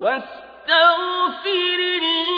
واستغفر الله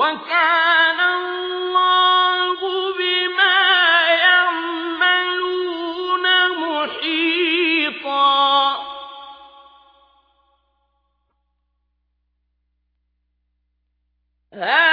وكان الله بما يعملون محيطا. هذا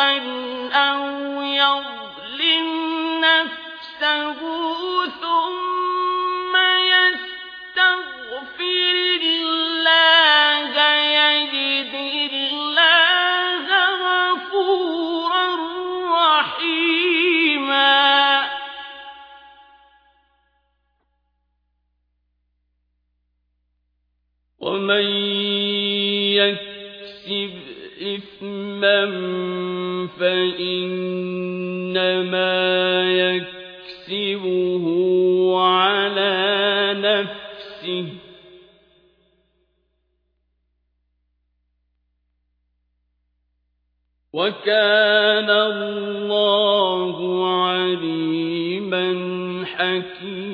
أن يظلم نفسه ثم يستغفر الله يجد الله غفورا رحيما. ومن يكسب إثما فإنما يكسبه على نفسه. وكان الله عليما حكيما.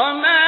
وما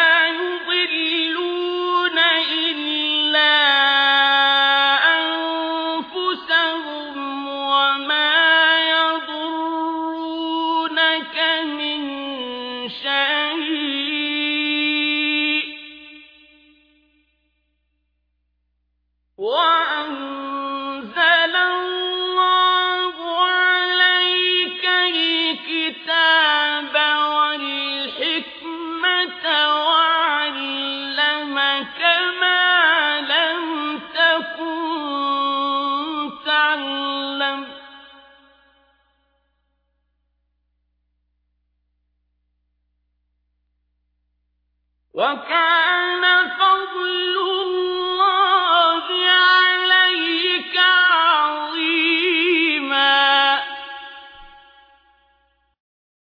كان فضل